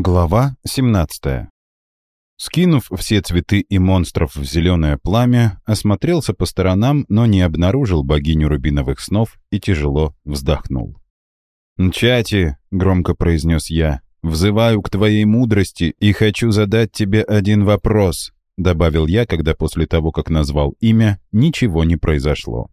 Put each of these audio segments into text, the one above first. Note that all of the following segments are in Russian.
Глава 17. Скинув все цветы и монстров в зеленое пламя, осмотрелся по сторонам, но не обнаружил богиню рубиновых снов и тяжело вздохнул. «Нчати», — громко произнес я, — «взываю к твоей мудрости и хочу задать тебе один вопрос», — добавил я, когда после того, как назвал имя, ничего не произошло.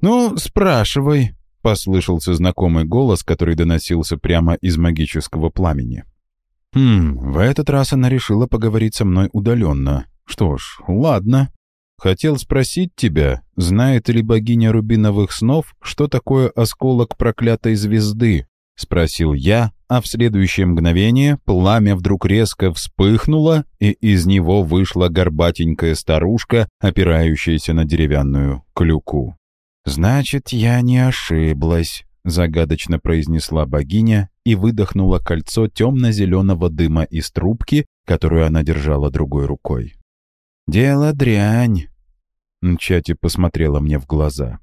«Ну, спрашивай», — послышался знакомый голос, который доносился прямо из магического пламени. Хм, в этот раз она решила поговорить со мной удаленно. Что ж, ладно. Хотел спросить тебя, знает ли богиня рубиновых снов, что такое осколок проклятой звезды? Спросил я, а в следующее мгновение пламя вдруг резко вспыхнуло, и из него вышла горбатенькая старушка, опирающаяся на деревянную клюку. «Значит, я не ошиблась», — загадочно произнесла богиня и выдохнула кольцо темно-зеленого дыма из трубки, которую она держала другой рукой. «Дело дрянь», — Нчати посмотрела мне в глаза.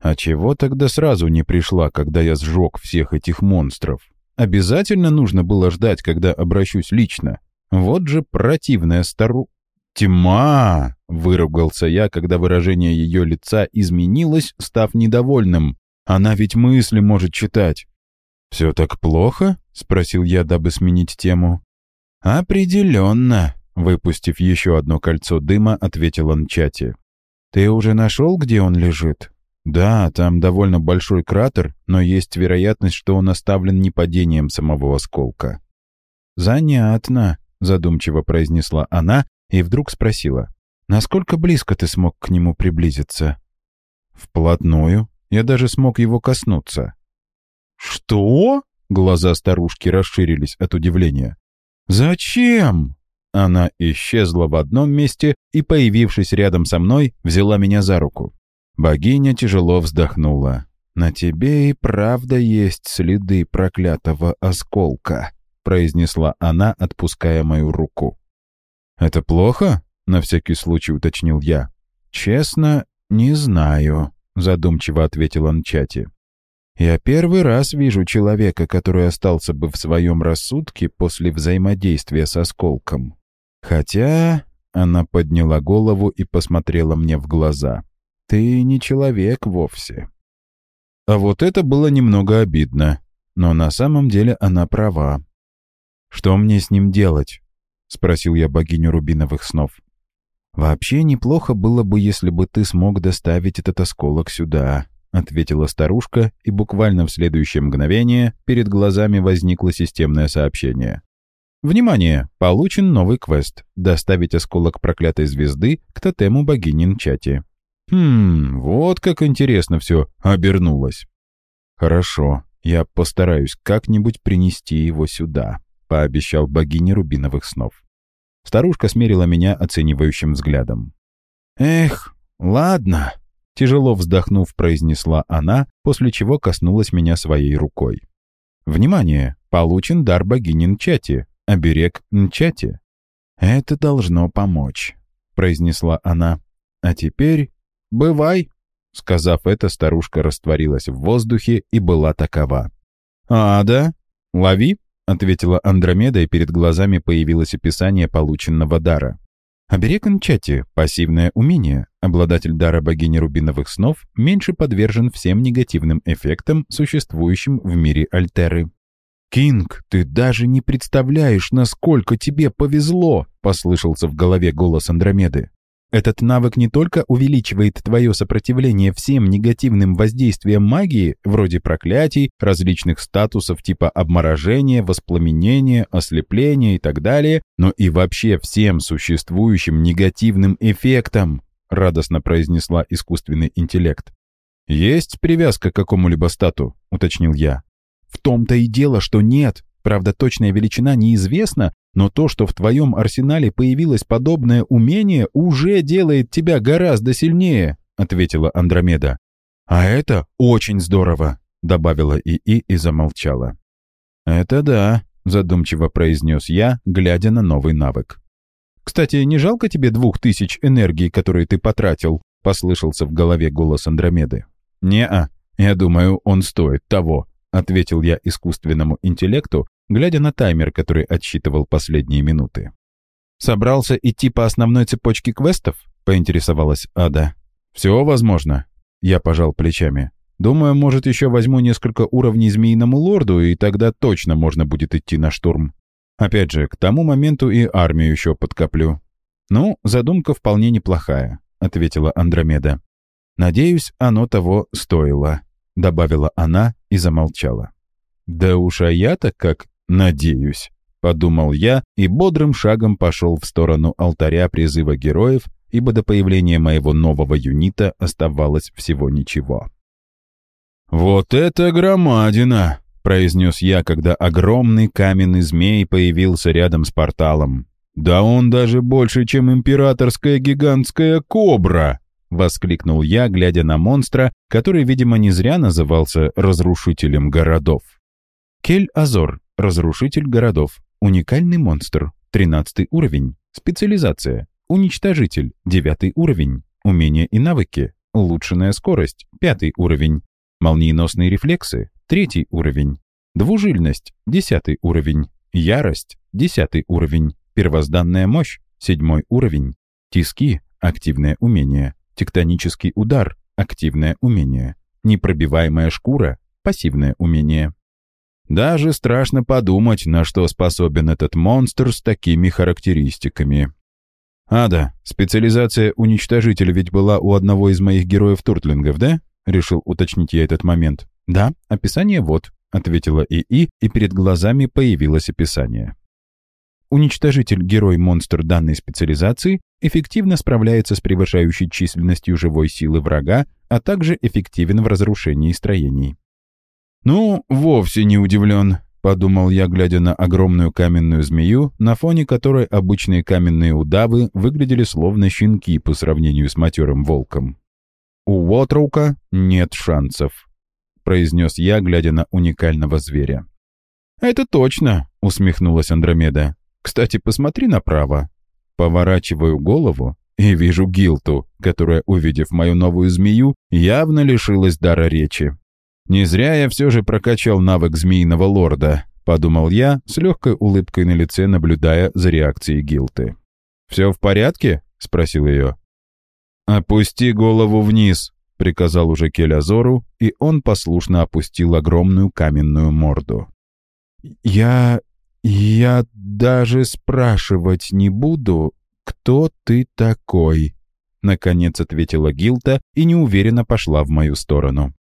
«А чего тогда сразу не пришла, когда я сжег всех этих монстров? Обязательно нужно было ждать, когда обращусь лично. Вот же противная стару...» «Тьма!» — выругался я, когда выражение ее лица изменилось, став недовольным. Она ведь мысли может читать». «Все так плохо?» — спросил я, дабы сменить тему. «Определенно», — выпустив еще одно кольцо дыма, ответил он чате. «Ты уже нашел, где он лежит?» «Да, там довольно большой кратер, но есть вероятность, что он оставлен не падением самого осколка». «Занятно», — задумчиво произнесла она и вдруг спросила. «Насколько близко ты смог к нему приблизиться?» «Вплотную», я даже смог его коснуться. «Что?» — глаза старушки расширились от удивления. «Зачем?» Она исчезла в одном месте и, появившись рядом со мной, взяла меня за руку. Богиня тяжело вздохнула. «На тебе и правда есть следы проклятого осколка», — произнесла она, отпуская мою руку. «Это плохо?» — на всякий случай уточнил я. «Честно, не знаю», — задумчиво ответил Анчати. «Я первый раз вижу человека, который остался бы в своем рассудке после взаимодействия с осколком. Хотя...» — она подняла голову и посмотрела мне в глаза. «Ты не человек вовсе». А вот это было немного обидно, но на самом деле она права. «Что мне с ним делать?» — спросил я богиню рубиновых снов. «Вообще неплохо было бы, если бы ты смог доставить этот осколок сюда», — ответила старушка, и буквально в следующее мгновение перед глазами возникло системное сообщение. «Внимание! Получен новый квест. Доставить осколок проклятой звезды к тотему богини Нчати». «Хм, вот как интересно все обернулось». «Хорошо, я постараюсь как-нибудь принести его сюда», — пообещал богине рубиновых снов. Старушка смерила меня оценивающим взглядом. «Эх, ладно», — тяжело вздохнув, произнесла она, после чего коснулась меня своей рукой. «Внимание! Получен дар богини Нчати, оберег Нчати». «Это должно помочь», — произнесла она. «А теперь бывай». Сказав это, старушка растворилась в воздухе и была такова. «А, да? Лови!» — ответила Андромеда, и перед глазами появилось описание полученного дара. Оберег Анчати — пассивное умение. Обладатель дара богини рубиновых снов меньше подвержен всем негативным эффектам, существующим в мире Альтеры. «Кинг, ты даже не представляешь, насколько тебе повезло!» — послышался в голове голос Андромеды. Этот навык не только увеличивает твое сопротивление всем негативным воздействиям магии, вроде проклятий, различных статусов типа обморожения, воспламенения, ослепления и так далее, но и вообще всем существующим негативным эффектам, радостно произнесла искусственный интеллект. «Есть привязка к какому-либо стату?» — уточнил я. «В том-то и дело, что нет. Правда, точная величина неизвестна, но то, что в твоем арсенале появилось подобное умение, уже делает тебя гораздо сильнее», — ответила Андромеда. «А это очень здорово», — добавила ИИ и замолчала. «Это да», — задумчиво произнес я, глядя на новый навык. «Кстати, не жалко тебе двух тысяч энергии, которые ты потратил?» — послышался в голове голос Андромеды. «Не-а, я думаю, он стоит того», — ответил я искусственному интеллекту, глядя на таймер, который отсчитывал последние минуты. «Собрался идти по основной цепочке квестов?» — поинтересовалась Ада. «Все возможно». Я пожал плечами. «Думаю, может, еще возьму несколько уровней Змеиному Лорду, и тогда точно можно будет идти на штурм. Опять же, к тому моменту и армию еще подкоплю». «Ну, задумка вполне неплохая», — ответила Андромеда. «Надеюсь, оно того стоило», — добавила она и замолчала. «Да уж а я-то как надеюсь», — подумал я и бодрым шагом пошел в сторону алтаря призыва героев, ибо до появления моего нового юнита оставалось всего ничего. «Вот это громадина!» — произнес я, когда огромный каменный змей появился рядом с порталом. «Да он даже больше, чем императорская гигантская кобра!» — воскликнул я, глядя на монстра, который, видимо, не зря назывался «разрушителем городов». Кель-Азор, разрушитель городов, уникальный монстр, 13 уровень, специализация, уничтожитель, 9 уровень, умения и навыки, улучшенная скорость, 5 уровень, Молниеносные рефлексы – третий уровень. Двужильность – десятый уровень. Ярость – десятый уровень. Первозданная мощь – седьмой уровень. Тиски – активное умение. Тектонический удар – активное умение. Непробиваемая шкура – пассивное умение. Даже страшно подумать, на что способен этот монстр с такими характеристиками. Ада, специализация уничтожителя ведь была у одного из моих героев Туртлингов, да? — решил уточнить я этот момент. «Да, описание вот», — ответила ИИ, и перед глазами появилось описание. Уничтожитель-герой-монстр данной специализации эффективно справляется с превышающей численностью живой силы врага, а также эффективен в разрушении строений. «Ну, вовсе не удивлен», — подумал я, глядя на огромную каменную змею, на фоне которой обычные каменные удавы выглядели словно щенки по сравнению с матерым волком. «У Уотрука нет шансов», — произнес я, глядя на уникального зверя. «Это точно», — усмехнулась Андромеда. «Кстати, посмотри направо». Поворачиваю голову и вижу Гилту, которая, увидев мою новую змею, явно лишилась дара речи. «Не зря я все же прокачал навык змеиного лорда», — подумал я, с легкой улыбкой на лице, наблюдая за реакцией Гилты. «Все в порядке?» — спросил ее. «Опусти голову вниз», — приказал уже Келязору, и он послушно опустил огромную каменную морду. «Я... я даже спрашивать не буду, кто ты такой», — наконец ответила Гилта и неуверенно пошла в мою сторону.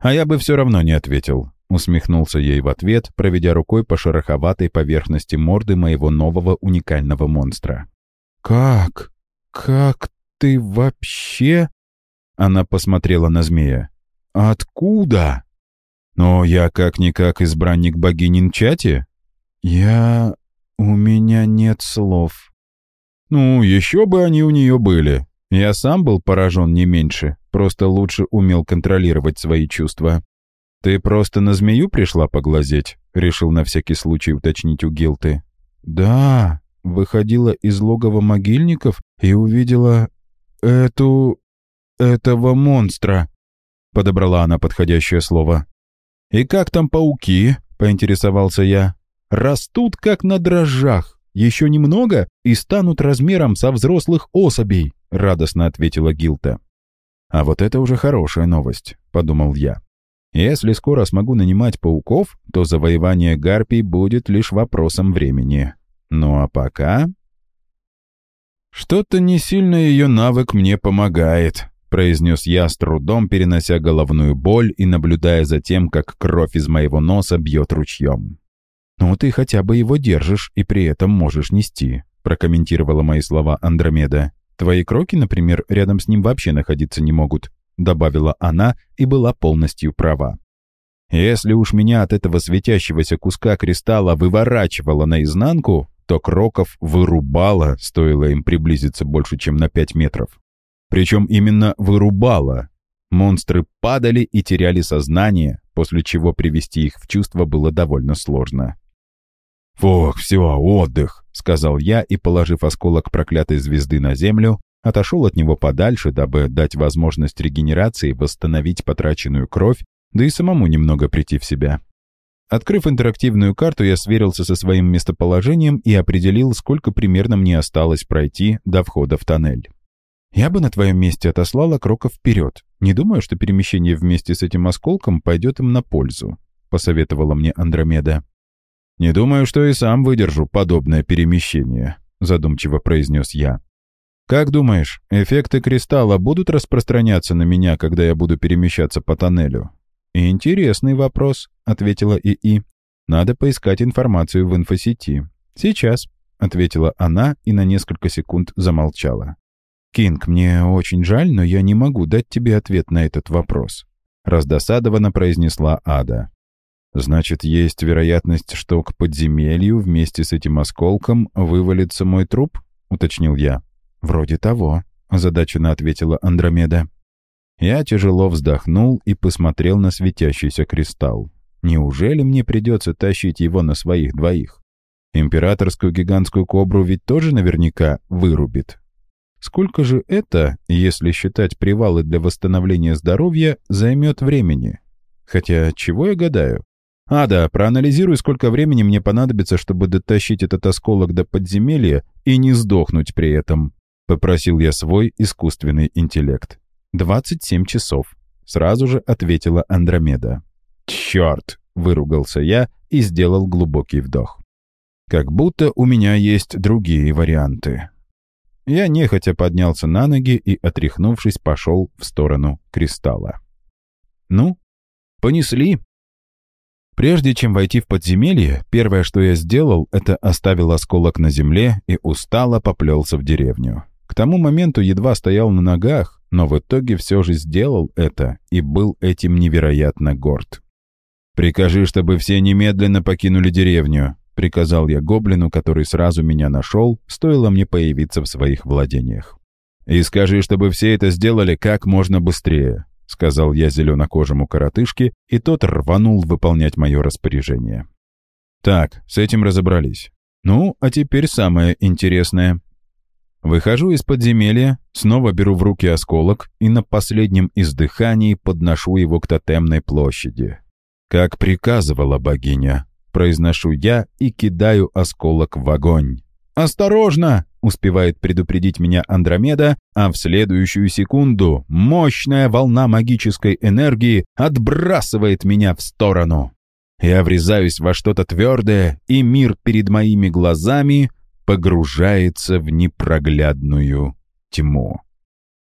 «А я бы все равно не ответил», — усмехнулся ей в ответ, проведя рукой по шероховатой поверхности морды моего нового уникального монстра. «Как? Как ты вообще...» Она посмотрела на змея. «Откуда?» «Но я как-никак избранник богини Нчати?» «Я... у меня нет слов». «Ну, еще бы они у нее были. Я сам был поражен не меньше, просто лучше умел контролировать свои чувства». «Ты просто на змею пришла поглазеть?» — решил на всякий случай уточнить у Гилты. «Да, выходила из логова могильников и увидела «Эту... этого монстра», — подобрала она подходящее слово. «И как там пауки?» — поинтересовался я. «Растут, как на дрожжах. Еще немного и станут размером со взрослых особей», — радостно ответила Гилта. «А вот это уже хорошая новость», — подумал я. «Если скоро смогу нанимать пауков, то завоевание гарпий будет лишь вопросом времени. Ну а пока...» «Что-то не сильно ее навык мне помогает», — произнес я с трудом, перенося головную боль и наблюдая за тем, как кровь из моего носа бьет ручьем. «Ну, ты хотя бы его держишь и при этом можешь нести», — прокомментировала мои слова Андромеда. «Твои кроки, например, рядом с ним вообще находиться не могут», — добавила она и была полностью права. «Если уж меня от этого светящегося куска кристалла выворачивало наизнанку, то кроков вырубало, стоило им приблизиться больше, чем на пять метров. Причем именно вырубало. Монстры падали и теряли сознание, после чего привести их в чувство было довольно сложно. «Фух, все, отдых», — сказал я и, положив осколок проклятой звезды на землю, отошел от него подальше, дабы дать возможность регенерации восстановить потраченную кровь, да и самому немного прийти в себя. Открыв интерактивную карту, я сверился со своим местоположением и определил, сколько примерно мне осталось пройти до входа в тоннель. Я бы на твоем месте отослала кроков вперед. Не думаю, что перемещение вместе с этим осколком пойдет им на пользу», — посоветовала мне Андромеда. «Не думаю, что и сам выдержу подобное перемещение», — задумчиво произнес я. «Как думаешь, эффекты кристалла будут распространяться на меня, когда я буду перемещаться по тоннелю?» «Интересный вопрос», — ответила ИИ. «Надо поискать информацию в инфосети». «Сейчас», — ответила она и на несколько секунд замолчала. «Кинг, мне очень жаль, но я не могу дать тебе ответ на этот вопрос», — раздосадованно произнесла Ада. «Значит, есть вероятность, что к подземелью вместе с этим осколком вывалится мой труп?» — уточнил я. «Вроде того», — озадаченно ответила Андромеда. Я тяжело вздохнул и посмотрел на светящийся кристалл. Неужели мне придется тащить его на своих двоих? Императорскую гигантскую кобру ведь тоже наверняка вырубит. Сколько же это, если считать привалы для восстановления здоровья, займет времени? Хотя, чего я гадаю? А, да, проанализируй, сколько времени мне понадобится, чтобы дотащить этот осколок до подземелья и не сдохнуть при этом. Попросил я свой искусственный интеллект. «27 часов», — сразу же ответила Андромеда. «Черт!» — выругался я и сделал глубокий вдох. «Как будто у меня есть другие варианты». Я нехотя поднялся на ноги и, отряхнувшись, пошел в сторону кристалла. «Ну, понесли!» Прежде чем войти в подземелье, первое, что я сделал, это оставил осколок на земле и устало поплелся в деревню. К тому моменту едва стоял на ногах, но в итоге все же сделал это и был этим невероятно горд. «Прикажи, чтобы все немедленно покинули деревню», — приказал я гоблину, который сразу меня нашел, стоило мне появиться в своих владениях. «И скажи, чтобы все это сделали как можно быстрее», — сказал я зеленокожему коротышке, и тот рванул выполнять мое распоряжение. «Так, с этим разобрались. Ну, а теперь самое интересное. Выхожу из подземелья, снова беру в руки осколок и на последнем издыхании подношу его к тотемной площади. «Как приказывала богиня», — произношу я и кидаю осколок в огонь. «Осторожно!» — успевает предупредить меня Андромеда, а в следующую секунду мощная волна магической энергии отбрасывает меня в сторону. Я врезаюсь во что-то твердое, и мир перед моими глазами погружается в непроглядную тьму.